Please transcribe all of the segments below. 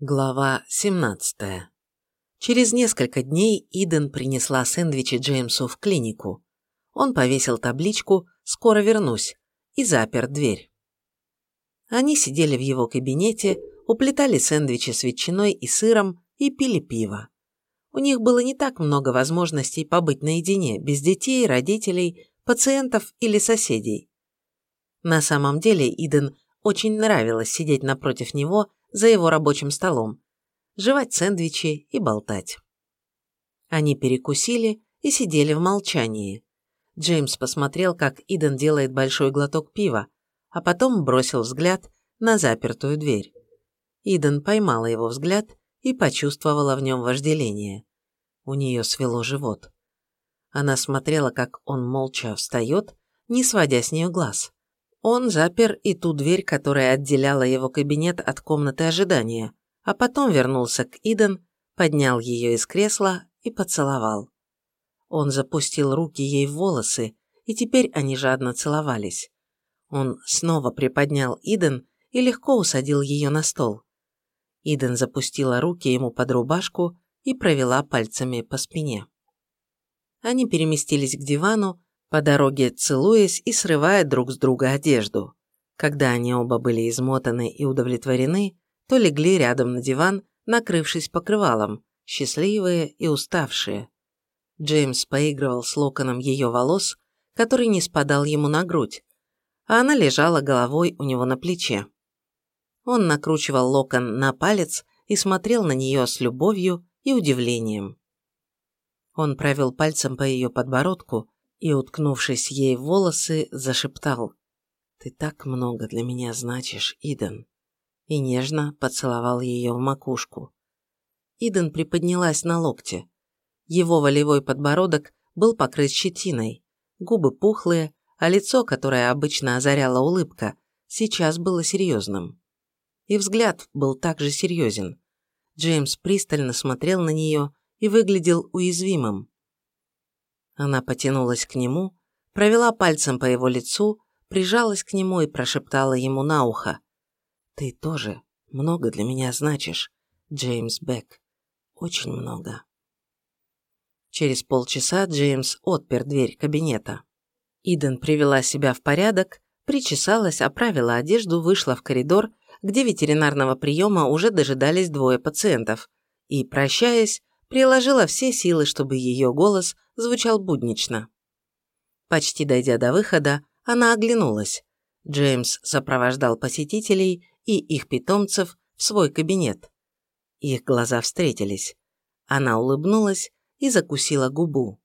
Глава 17. Через несколько дней Иден принесла сэндвичи Джеймсу в клинику. Он повесил табличку «Скоро вернусь» и запер дверь. Они сидели в его кабинете, уплетали сэндвичи с ветчиной и сыром и пили пиво. У них было не так много возможностей побыть наедине, без детей, родителей, пациентов или соседей. На самом деле Иден очень нравилось сидеть напротив него за его рабочим столом, жевать сэндвичи и болтать. Они перекусили и сидели в молчании. Джеймс посмотрел, как Иден делает большой глоток пива, а потом бросил взгляд на запертую дверь. Иден поймала его взгляд и почувствовала в нем вожделение. У нее свело живот. Она смотрела, как он молча встает, не сводя с нее глаз. Он запер и ту дверь, которая отделяла его кабинет от комнаты ожидания, а потом вернулся к Иден, поднял ее из кресла и поцеловал. Он запустил руки ей в волосы, и теперь они жадно целовались. Он снова приподнял Иден и легко усадил ее на стол. Иден запустила руки ему под рубашку и провела пальцами по спине. Они переместились к дивану, по дороге целуясь и срывая друг с друга одежду. Когда они оба были измотаны и удовлетворены, то легли рядом на диван, накрывшись покрывалом, счастливые и уставшие. Джеймс поигрывал с локоном ее волос, который не спадал ему на грудь, а она лежала головой у него на плече. Он накручивал локон на палец и смотрел на нее с любовью и удивлением. Он провел пальцем по ее подбородку, и, уткнувшись ей в волосы, зашептал «Ты так много для меня значишь, Иден», и нежно поцеловал ее в макушку. Иден приподнялась на локте. Его волевой подбородок был покрыт щетиной, губы пухлые, а лицо, которое обычно озаряла улыбка, сейчас было серьезным. И взгляд был также серьезен. Джеймс пристально смотрел на нее и выглядел уязвимым. Она потянулась к нему, провела пальцем по его лицу, прижалась к нему и прошептала ему на ухо. «Ты тоже много для меня значишь, Джеймс Бек. Очень много». Через полчаса Джеймс отпер дверь кабинета. Иден привела себя в порядок, причесалась, оправила одежду, вышла в коридор, где ветеринарного приема уже дожидались двое пациентов, и, прощаясь, приложила все силы, чтобы ее голос звучал буднично. Почти дойдя до выхода, она оглянулась. Джеймс сопровождал посетителей и их питомцев в свой кабинет. Их глаза встретились. Она улыбнулась и закусила губу.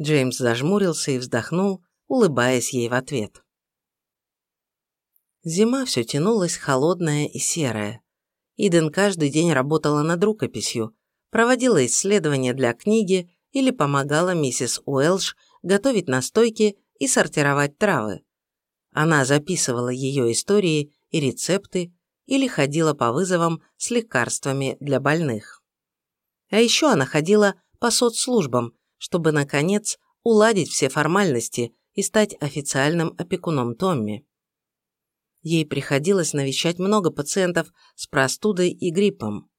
Джеймс зажмурился и вздохнул, улыбаясь ей в ответ. Зима все тянулась, холодная и серая. Иден каждый день работала над рукописью, проводила исследования для книги или помогала миссис Уэлш готовить настойки и сортировать травы. Она записывала ее истории и рецепты или ходила по вызовам с лекарствами для больных. А еще она ходила по соцслужбам, чтобы, наконец, уладить все формальности и стать официальным опекуном Томми. Ей приходилось навещать много пациентов с простудой и гриппом.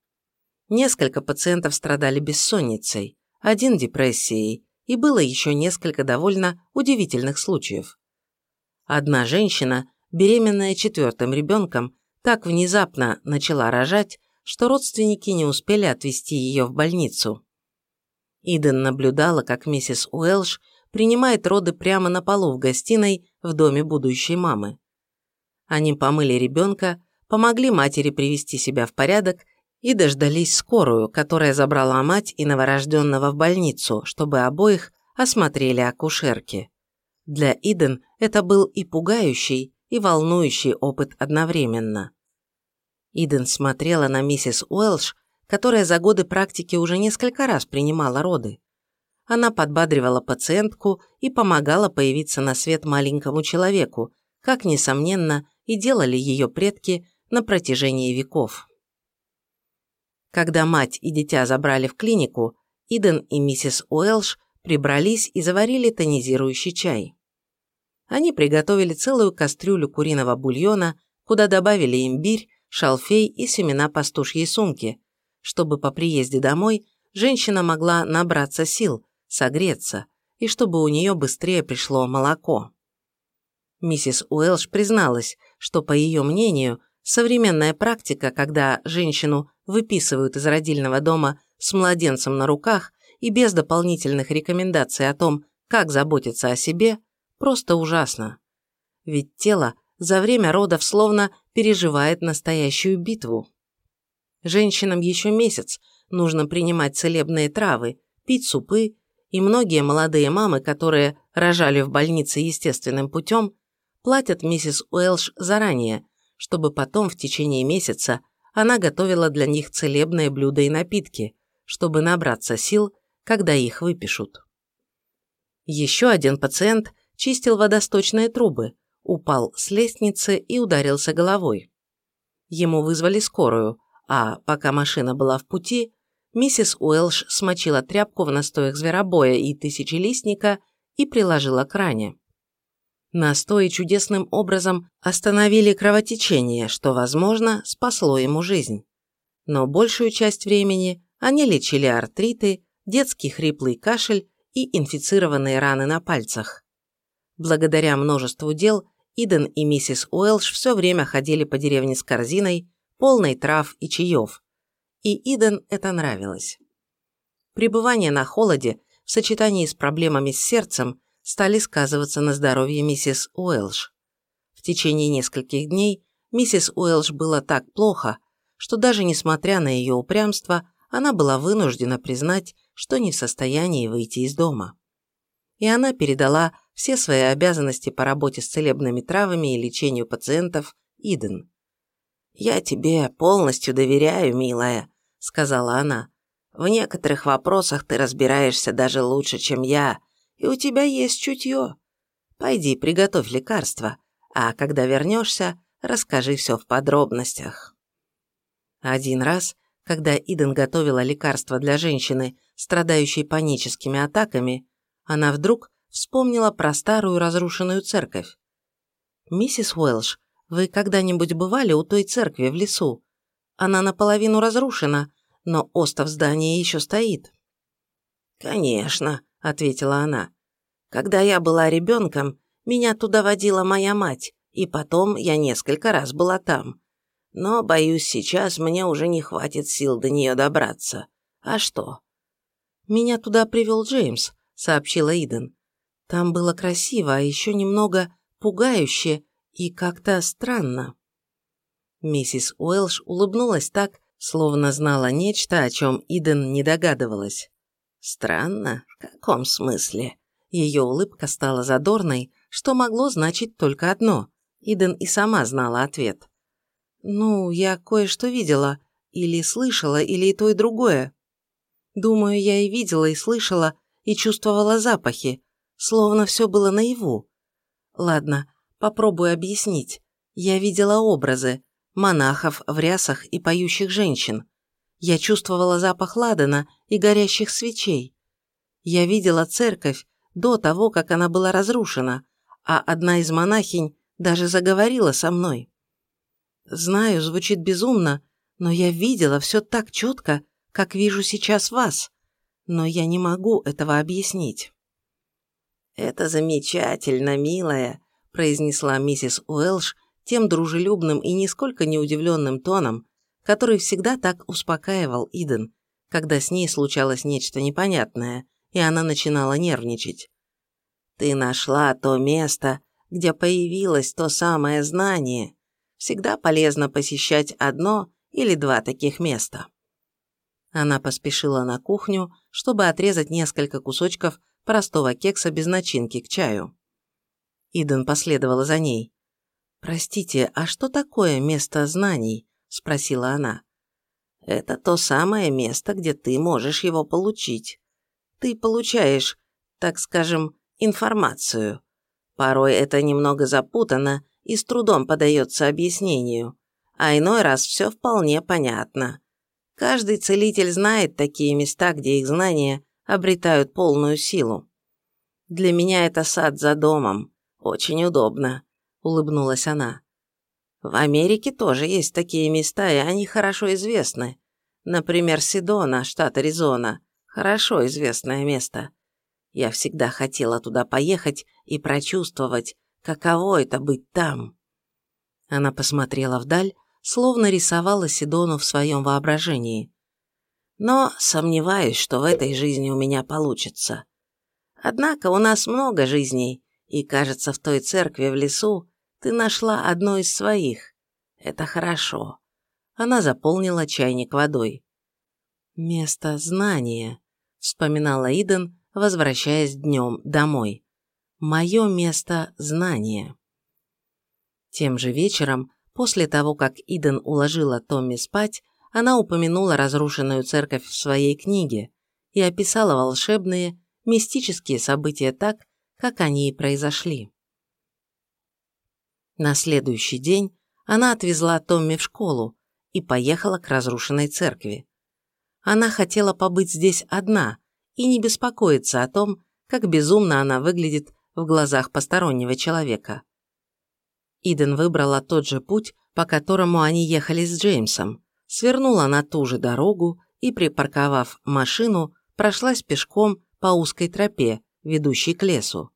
Несколько пациентов страдали бессонницей, один депрессией, и было еще несколько довольно удивительных случаев. Одна женщина, беременная четвертым ребенком, так внезапно начала рожать, что родственники не успели отвезти ее в больницу. Иден наблюдала, как миссис Уэлш принимает роды прямо на полу в гостиной в доме будущей мамы. Они помыли ребенка, помогли матери привести себя в порядок и дождались скорую, которая забрала мать и новорожденного в больницу, чтобы обоих осмотрели акушерки. Для Иден это был и пугающий, и волнующий опыт одновременно. Иден смотрела на миссис Уэлш, которая за годы практики уже несколько раз принимала роды. Она подбадривала пациентку и помогала появиться на свет маленькому человеку, как, несомненно, и делали ее предки на протяжении веков. Когда мать и дитя забрали в клинику, Иден и миссис Уэлш прибрались и заварили тонизирующий чай. Они приготовили целую кастрюлю куриного бульона, куда добавили имбирь, шалфей и семена пастушьей сумки, чтобы по приезде домой женщина могла набраться сил, согреться, и чтобы у нее быстрее пришло молоко. Миссис Уэлш призналась, что, по ее мнению, современная практика, когда женщину выписывают из родильного дома с младенцем на руках и без дополнительных рекомендаций о том, как заботиться о себе, просто ужасно. Ведь тело за время родов словно переживает настоящую битву. Женщинам еще месяц нужно принимать целебные травы, пить супы, и многие молодые мамы, которые рожали в больнице естественным путем, платят миссис Уэлш заранее, чтобы потом в течение месяца она готовила для них целебные блюда и напитки, чтобы набраться сил, когда их выпишут. Еще один пациент чистил водосточные трубы, упал с лестницы и ударился головой. Ему вызвали скорую, а пока машина была в пути, миссис Уэлш смочила тряпку в настоях зверобоя и тысячелистника и приложила к ране. Настои чудесным образом остановили кровотечение, что, возможно, спасло ему жизнь. Но большую часть времени они лечили артриты, детский хриплый кашель и инфицированные раны на пальцах. Благодаря множеству дел Иден и миссис Уэлш все время ходили по деревне с корзиной, полной трав и чаев. И Иден это нравилось. Пребывание на холоде в сочетании с проблемами с сердцем стали сказываться на здоровье миссис Уэлш. В течение нескольких дней миссис Уэлш было так плохо, что даже несмотря на ее упрямство, она была вынуждена признать, что не в состоянии выйти из дома. И она передала все свои обязанности по работе с целебными травами и лечению пациентов Иден. «Я тебе полностью доверяю, милая», — сказала она. «В некоторых вопросах ты разбираешься даже лучше, чем я, и у тебя есть чутье. Пойди, приготовь лекарство, а когда вернешься, расскажи все в подробностях». Один раз когда Иден готовила лекарство для женщины, страдающей паническими атаками, она вдруг вспомнила про старую разрушенную церковь. «Миссис Уэлш, вы когда-нибудь бывали у той церкви в лесу? Она наполовину разрушена, но остов здания еще стоит». «Конечно», — ответила она. «Когда я была ребенком, меня туда водила моя мать, и потом я несколько раз была там. Но, боюсь, сейчас мне уже не хватит сил до нее добраться. А что? Меня туда привел Джеймс, сообщила Иден. Там было красиво, а еще немного пугающе и как-то странно. Миссис Уэлш улыбнулась так, словно знала нечто, о чем Иден не догадывалась. «Странно? В каком смысле?» Ее улыбка стала задорной, что могло значить только одно. Иден и сама знала ответ. «Ну, я кое-что видела. Или слышала, или и то, и другое. Думаю, я и видела, и слышала, и чувствовала запахи, словно все было наяву. Ладно, попробую объяснить. Я видела образы, монахов в рясах и поющих женщин. Я чувствовала запах ладана и горящих свечей. Я видела церковь до того, как она была разрушена, а одна из монахинь даже заговорила со мной. Знаю, звучит безумно, но я видела все так четко, как вижу сейчас вас. Но я не могу этого объяснить. «Это замечательно, милая», – произнесла миссис Уэлш тем дружелюбным и нисколько не удивленным тоном, который всегда так успокаивал Иден, когда с ней случалось нечто непонятное, и она начинала нервничать. «Ты нашла то место, где появилось то самое знание, всегда полезно посещать одно или два таких места. Она поспешила на кухню, чтобы отрезать несколько кусочков простого кекса без начинки к чаю. Иден последовала за ней. «Простите, а что такое место знаний?» – спросила она. «Это то самое место, где ты можешь его получить. Ты получаешь, так скажем, информацию. Порой это немного запутано и с трудом подается объяснению, а иной раз все вполне понятно. Каждый целитель знает такие места, где их знания обретают полную силу. Для меня это сад за домом. Очень удобно», — улыбнулась она. В Америке тоже есть такие места, и они хорошо известны. Например, Сидона, штат Аризона. Хорошо известное место. Я всегда хотела туда поехать и прочувствовать, каково это быть там. Она посмотрела вдаль, словно рисовала Сидону в своем воображении. Но сомневаюсь, что в этой жизни у меня получится. Однако у нас много жизней, и, кажется, в той церкви в лесу ты нашла одно из своих. Это хорошо. Она заполнила чайник водой. «Место знания», — вспоминала Иден, возвращаясь днем домой. «Мое место знания». Тем же вечером, после того, как Иден уложила Томми спать, она упомянула разрушенную церковь в своей книге и описала волшебные, мистические события так, как они и произошли. На следующий день она отвезла Томми в школу и поехала к разрушенной церкви. Она хотела побыть здесь одна и не беспокоиться о том, как безумно она выглядит в глазах постороннего человека. Иден выбрала тот же путь, по которому они ехали с Джеймсом, свернула на ту же дорогу и, припарковав машину, прошлась пешком по узкой тропе, ведущей к лесу.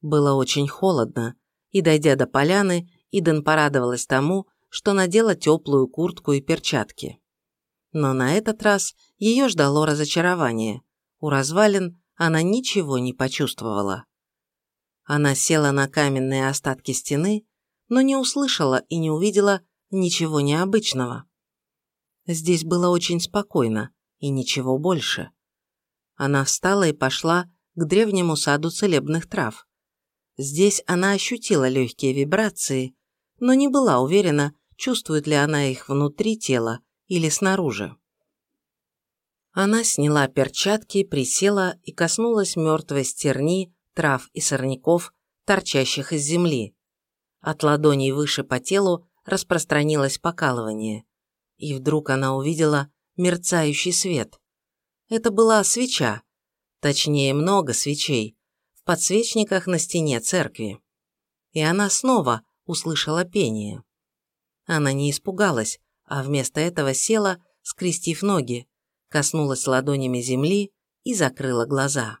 Было очень холодно, и, дойдя до поляны, Иден порадовалась тому, что надела теплую куртку и перчатки. Но на этот раз ее ждало разочарование. У развалин она ничего не почувствовала. Она села на каменные остатки стены, но не услышала и не увидела ничего необычного. Здесь было очень спокойно и ничего больше. Она встала и пошла к древнему саду целебных трав. Здесь она ощутила легкие вибрации, но не была уверена, чувствует ли она их внутри тела или снаружи. Она сняла перчатки, присела и коснулась мертвой стерни, трав и сорняков, торчащих из земли. От ладоней выше по телу распространилось покалывание. И вдруг она увидела мерцающий свет. Это была свеча, точнее много свечей, в подсвечниках на стене церкви. И она снова услышала пение. Она не испугалась, а вместо этого села, скрестив ноги, коснулась ладонями земли и закрыла глаза.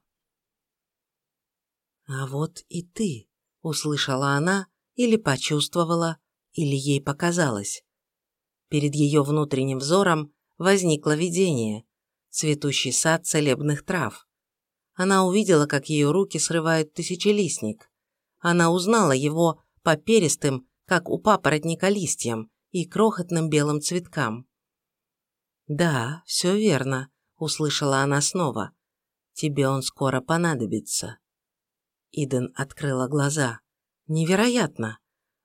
«А вот и ты», — услышала она, или почувствовала, или ей показалось. Перед ее внутренним взором возникло видение, цветущий сад целебных трав. Она увидела, как ее руки срывают тысячелистник. Она узнала его по перистым, как у папоротника листьям, и крохотным белым цветкам. «Да, все верно», — услышала она снова. «Тебе он скоро понадобится». Иден открыла глаза. Невероятно!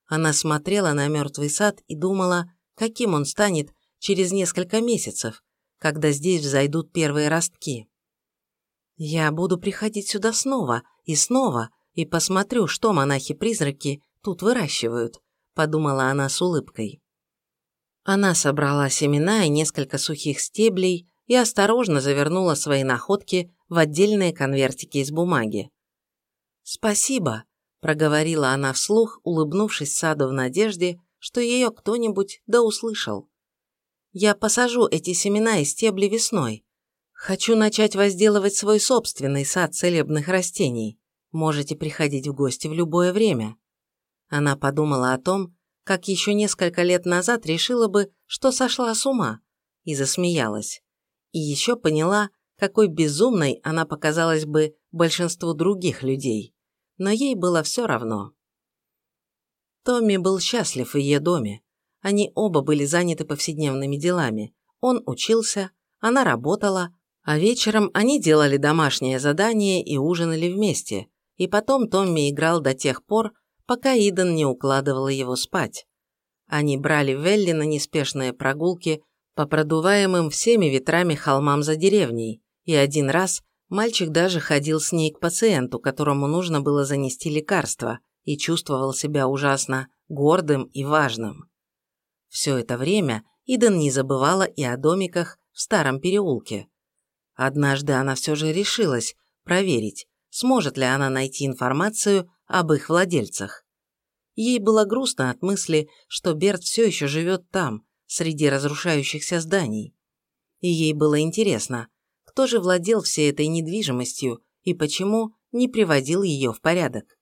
Она смотрела на мертвый сад и думала, каким он станет через несколько месяцев, когда здесь взойдут первые ростки. «Я буду приходить сюда снова и снова и посмотрю, что монахи-призраки тут выращивают», подумала она с улыбкой. Она собрала семена и несколько сухих стеблей и осторожно завернула свои находки в отдельные конвертики из бумаги. «Спасибо», проговорила она вслух, улыбнувшись саду в надежде, что ее кто-нибудь да услышал. «Я посажу эти семена и стебли весной. Хочу начать возделывать свой собственный сад целебных растений. Можете приходить в гости в любое время». Она подумала о том, как еще несколько лет назад решила бы, что сошла с ума, и засмеялась. И еще поняла, какой безумной она показалась бы большинству других людей но ей было все равно. Томми был счастлив в ее доме. Они оба были заняты повседневными делами. Он учился, она работала, а вечером они делали домашнее задание и ужинали вместе. И потом Томми играл до тех пор, пока Иден не укладывала его спать. Они брали Велли на неспешные прогулки по продуваемым всеми ветрами холмам за деревней, и один раз Мальчик даже ходил с ней к пациенту, которому нужно было занести лекарство, и чувствовал себя ужасно гордым и важным. Все это время Иден не забывала и о домиках в старом переулке. Однажды она все же решилась проверить, сможет ли она найти информацию об их владельцах. ей было грустно от мысли, что Берт все еще живет там, среди разрушающихся зданий. И ей было интересно, кто же владел всей этой недвижимостью и почему не приводил ее в порядок.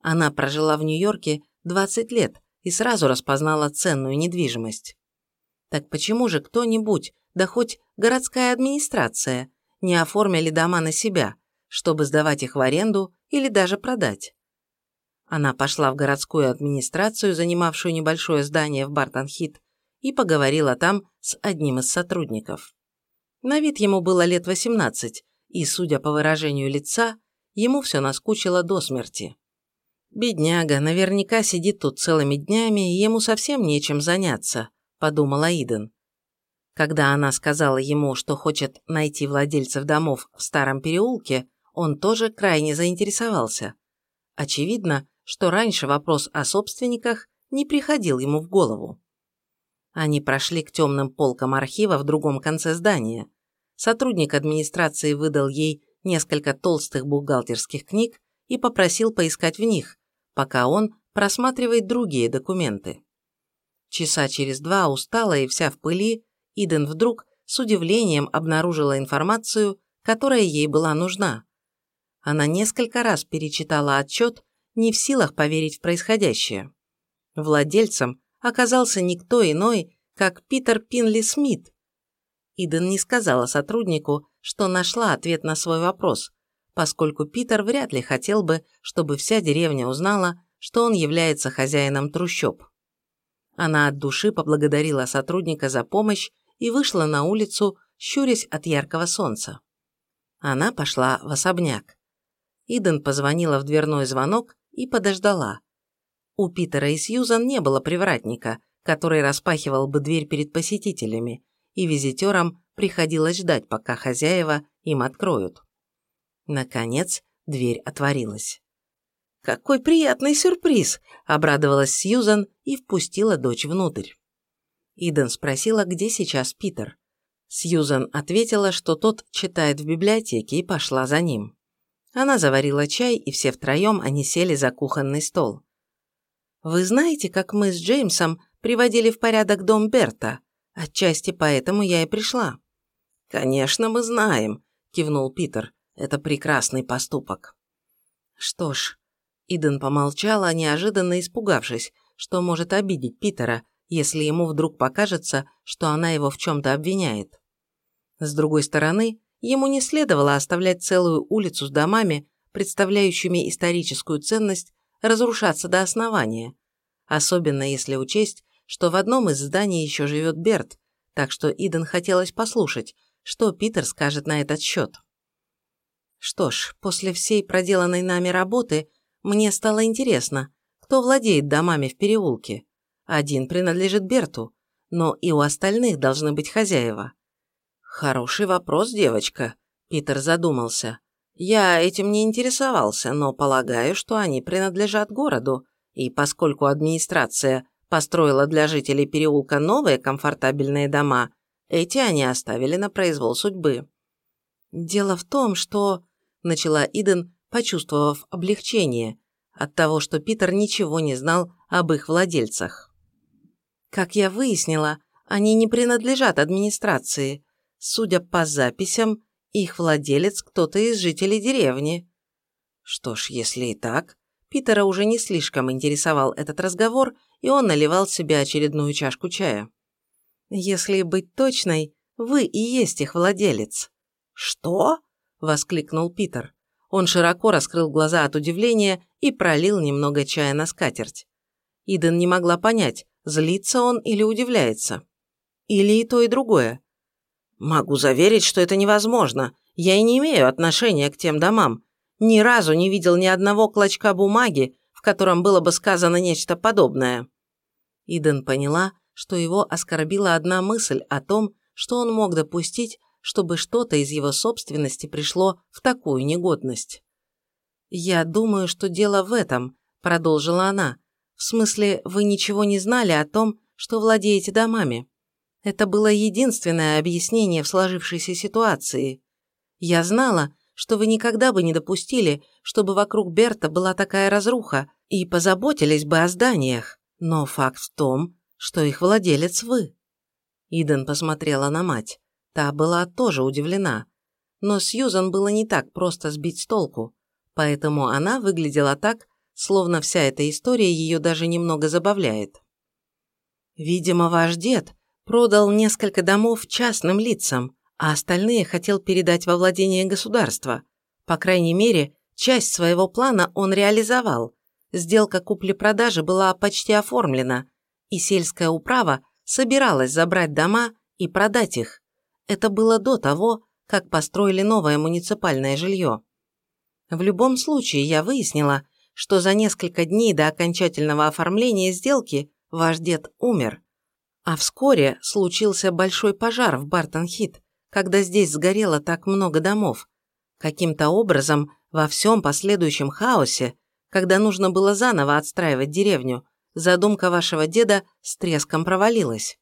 Она прожила в Нью-Йорке 20 лет и сразу распознала ценную недвижимость. Так почему же кто-нибудь, да хоть городская администрация, не оформили дома на себя, чтобы сдавать их в аренду или даже продать? Она пошла в городскую администрацию, занимавшую небольшое здание в Бартон-Хит, и поговорила там с одним из сотрудников. На вид ему было лет 18, и, судя по выражению лица, ему все наскучило до смерти. «Бедняга, наверняка сидит тут целыми днями, и ему совсем нечем заняться», – подумала Иден. Когда она сказала ему, что хочет найти владельцев домов в старом переулке, он тоже крайне заинтересовался. Очевидно, что раньше вопрос о собственниках не приходил ему в голову. Они прошли к темным полкам архива в другом конце здания. Сотрудник администрации выдал ей несколько толстых бухгалтерских книг и попросил поискать в них, пока он просматривает другие документы. Часа через два, усталая и вся в пыли, Иден вдруг с удивлением обнаружила информацию, которая ей была нужна. Она несколько раз перечитала отчет не в силах поверить в происходящее. Владельцем оказался никто иной, как Питер Пинли Смит. Иден не сказала сотруднику, что нашла ответ на свой вопрос, поскольку Питер вряд ли хотел бы, чтобы вся деревня узнала, что он является хозяином трущоб. Она от души поблагодарила сотрудника за помощь и вышла на улицу, щурясь от яркого солнца. Она пошла в особняк. Иден позвонила в дверной звонок и подождала. У Питера и Сьюзан не было привратника, который распахивал бы дверь перед посетителями, и визитерам приходилось ждать, пока хозяева им откроют. Наконец, дверь отворилась. «Какой приятный сюрприз!» – обрадовалась Сьюзан и впустила дочь внутрь. Иден спросила, где сейчас Питер. Сьюзан ответила, что тот читает в библиотеке и пошла за ним. Она заварила чай, и все втроем они сели за кухонный стол. «Вы знаете, как мы с Джеймсом приводили в порядок дом Берта? Отчасти поэтому я и пришла». «Конечно, мы знаем», – кивнул Питер. «Это прекрасный поступок». «Что ж...» Иден помолчала, неожиданно испугавшись, что может обидеть Питера, если ему вдруг покажется, что она его в чем-то обвиняет. С другой стороны, Ему не следовало оставлять целую улицу с домами, представляющими историческую ценность, разрушаться до основания, особенно если учесть, что в одном из зданий еще живет Берт, так что Иден хотелось послушать, что Питер скажет на этот счет. Что ж, после всей проделанной нами работы мне стало интересно, кто владеет домами в переулке. Один принадлежит Берту, но и у остальных должны быть хозяева. «Хороший вопрос, девочка», – Питер задумался. «Я этим не интересовался, но полагаю, что они принадлежат городу, и поскольку администрация построила для жителей переулка новые комфортабельные дома, эти они оставили на произвол судьбы». «Дело в том, что...» – начала Иден, почувствовав облегчение от того, что Питер ничего не знал об их владельцах. «Как я выяснила, они не принадлежат администрации», Судя по записям, их владелец кто-то из жителей деревни. Что ж, если и так, Питера уже не слишком интересовал этот разговор, и он наливал себе очередную чашку чая. «Если быть точной, вы и есть их владелец». «Что?» – воскликнул Питер. Он широко раскрыл глаза от удивления и пролил немного чая на скатерть. Иден не могла понять, злится он или удивляется. Или и то, и другое. «Могу заверить, что это невозможно. Я и не имею отношения к тем домам. Ни разу не видел ни одного клочка бумаги, в котором было бы сказано нечто подобное». Иден поняла, что его оскорбила одна мысль о том, что он мог допустить, чтобы что-то из его собственности пришло в такую негодность. «Я думаю, что дело в этом», – продолжила она. «В смысле, вы ничего не знали о том, что владеете домами?» Это было единственное объяснение в сложившейся ситуации. Я знала, что вы никогда бы не допустили, чтобы вокруг Берта была такая разруха и позаботились бы о зданиях. Но факт в том, что их владелец вы». Иден посмотрела на мать. Та была тоже удивлена. Но Сьюзан было не так просто сбить с толку, поэтому она выглядела так, словно вся эта история ее даже немного забавляет. «Видимо, ваш дед продал несколько домов частным лицам, а остальные хотел передать во владение государства. По крайней мере, часть своего плана он реализовал. Сделка купли-продажи была почти оформлена, и сельская управа собиралась забрать дома и продать их. Это было до того, как построили новое муниципальное жилье. В любом случае, я выяснила, что за несколько дней до окончательного оформления сделки ваш дед умер. А вскоре случился большой пожар в Бартон-Хит, когда здесь сгорело так много домов. Каким-то образом во всем последующем хаосе, когда нужно было заново отстраивать деревню, задумка вашего деда с треском провалилась.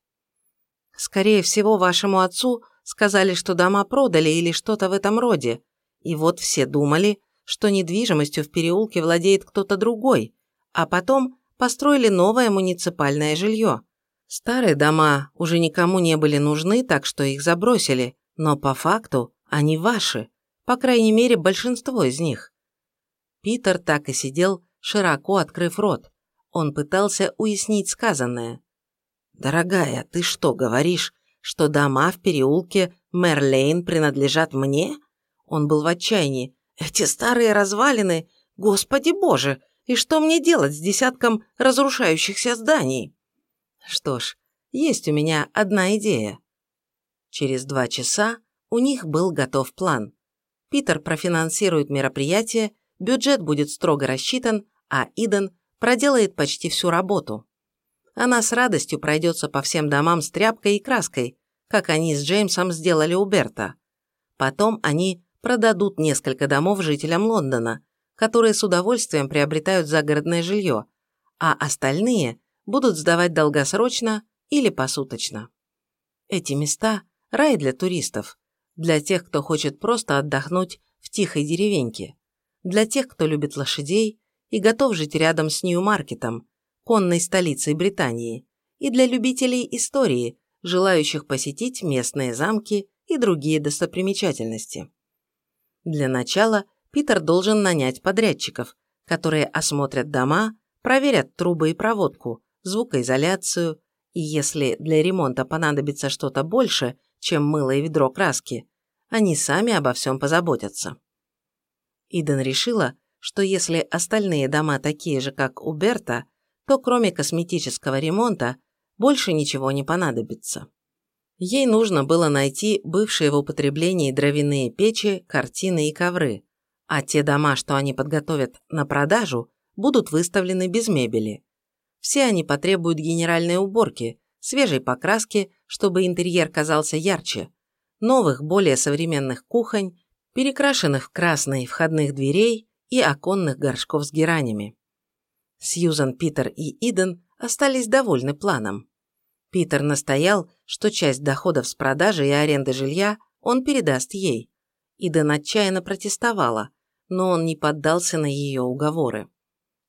Скорее всего, вашему отцу сказали, что дома продали или что-то в этом роде, и вот все думали, что недвижимостью в переулке владеет кто-то другой, а потом построили новое муниципальное жилье. Старые дома уже никому не были нужны, так что их забросили, но по факту они ваши, по крайней мере большинство из них. Питер так и сидел, широко открыв рот. Он пытался уяснить сказанное. «Дорогая, ты что, говоришь, что дома в переулке Мерлейн принадлежат мне?» Он был в отчаянии. Эти старые развалины, господи боже, и что мне делать с десятком разрушающихся зданий? Что ж, есть у меня одна идея. Через два часа у них был готов план. Питер профинансирует мероприятие, бюджет будет строго рассчитан, а Иден проделает почти всю работу. Она с радостью пройдется по всем домам с тряпкой и краской, как они с Джеймсом сделали у Берта. Потом они продадут несколько домов жителям Лондона, которые с удовольствием приобретают загородное жилье, а остальные будут сдавать долгосрочно или посуточно. Эти места – рай для туристов, для тех, кто хочет просто отдохнуть в тихой деревеньке, для тех, кто любит лошадей и готов жить рядом с Нью-Маркетом, конной столицей Британии, и для любителей истории, желающих посетить местные замки и другие достопримечательности. Для начала Питер должен нанять подрядчиков, которые осмотрят дома, проверят трубы и проводку, звукоизоляцию, и если для ремонта понадобится что-то больше, чем мыло и ведро краски, они сами обо всем позаботятся. Иден решила, что если остальные дома такие же, как у Берта, то кроме косметического ремонта больше ничего не понадобится. Ей нужно было найти бывшие в употреблении дровяные печи, картины и ковры, а те дома, что они подготовят на продажу, будут выставлены без мебели. Все они потребуют генеральной уборки, свежей покраски, чтобы интерьер казался ярче, новых, более современных кухонь, перекрашенных в красные входных дверей и оконных горшков с геранями. Сьюзан, Питер и Иден остались довольны планом. Питер настоял, что часть доходов с продажи и аренды жилья он передаст ей. Иден отчаянно протестовала, но он не поддался на ее уговоры.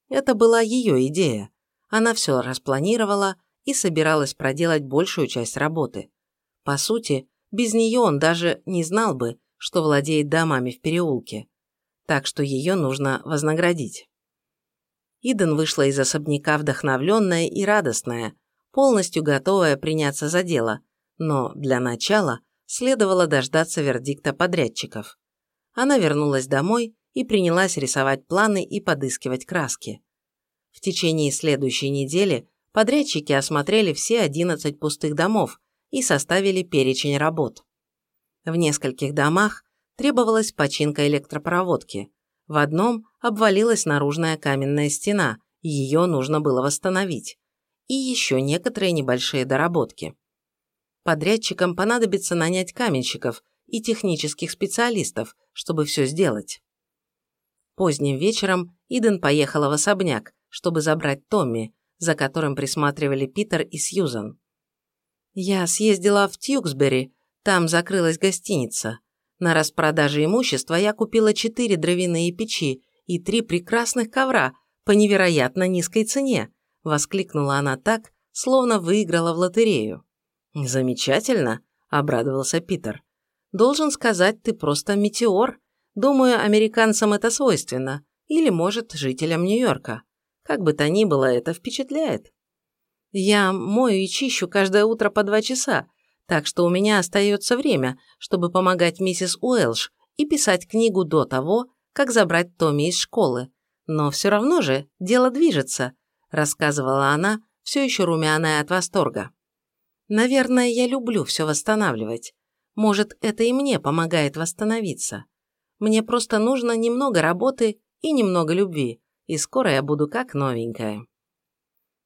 Это была ее идея. Она все распланировала и собиралась проделать большую часть работы. По сути, без нее он даже не знал бы, что владеет домами в переулке. Так что ее нужно вознаградить. Иден вышла из особняка вдохновленная и радостная, полностью готовая приняться за дело, но для начала следовало дождаться вердикта подрядчиков. Она вернулась домой и принялась рисовать планы и подыскивать краски. В течение следующей недели подрядчики осмотрели все 11 пустых домов и составили перечень работ. В нескольких домах требовалась починка электропроводки. В одном обвалилась наружная каменная стена, ее нужно было восстановить и еще некоторые небольшие доработки. Подрядчикам понадобится нанять каменщиков и технических специалистов, чтобы все сделать. Поздним вечером Иден поехала в особняк, чтобы забрать Томми, за которым присматривали Питер и Сьюзан. «Я съездила в Тьюксбери, там закрылась гостиница. На распродаже имущества я купила четыре дровяные печи и три прекрасных ковра по невероятно низкой цене», – воскликнула она так, словно выиграла в лотерею. «Замечательно», – обрадовался Питер. «Должен сказать, ты просто метеор. Думаю, американцам это свойственно. Или, может, жителям Нью-Йорка. Как бы то ни было, это впечатляет. Я мою и чищу каждое утро по два часа, так что у меня остается время, чтобы помогать миссис Уэлш и писать книгу до того, как забрать Томми из школы. Но все равно же дело движется, рассказывала она, все еще румяная от восторга. Наверное, я люблю все восстанавливать. Может, это и мне помогает восстановиться. Мне просто нужно немного работы и немного любви, и скоро я буду как новенькая.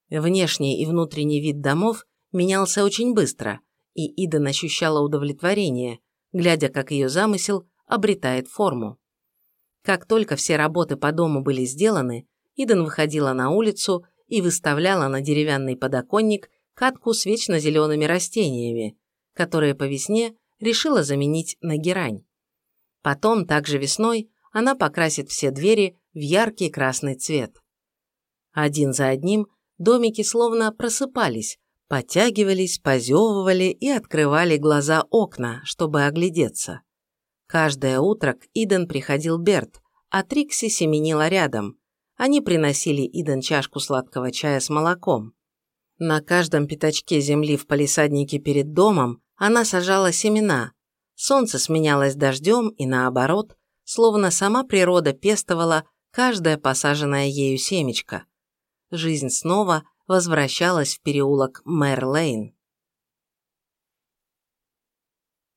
Внешний и внутренний вид домов менялся очень быстро, и Иден ощущала удовлетворение, глядя, как ее замысел обретает форму. Как только все работы по дому были сделаны, Иден выходила на улицу и выставляла на деревянный подоконник катку с вечно зелеными растениями, которые по весне решила заменить на герань. Потом, также весной, она покрасит все двери в яркий красный цвет. Один за одним домики словно просыпались, подтягивались, позевывали и открывали глаза окна, чтобы оглядеться. Каждое утро к Иден приходил Берт, а Трикси семенила рядом. Они приносили Иден чашку сладкого чая с молоком. На каждом пятачке земли в палисаднике перед домом она сажала семена. Солнце сменялось дождем и наоборот, словно сама природа пестовала каждое посаженное ею семечко. Жизнь снова возвращалась в переулок Мэр-Лейн.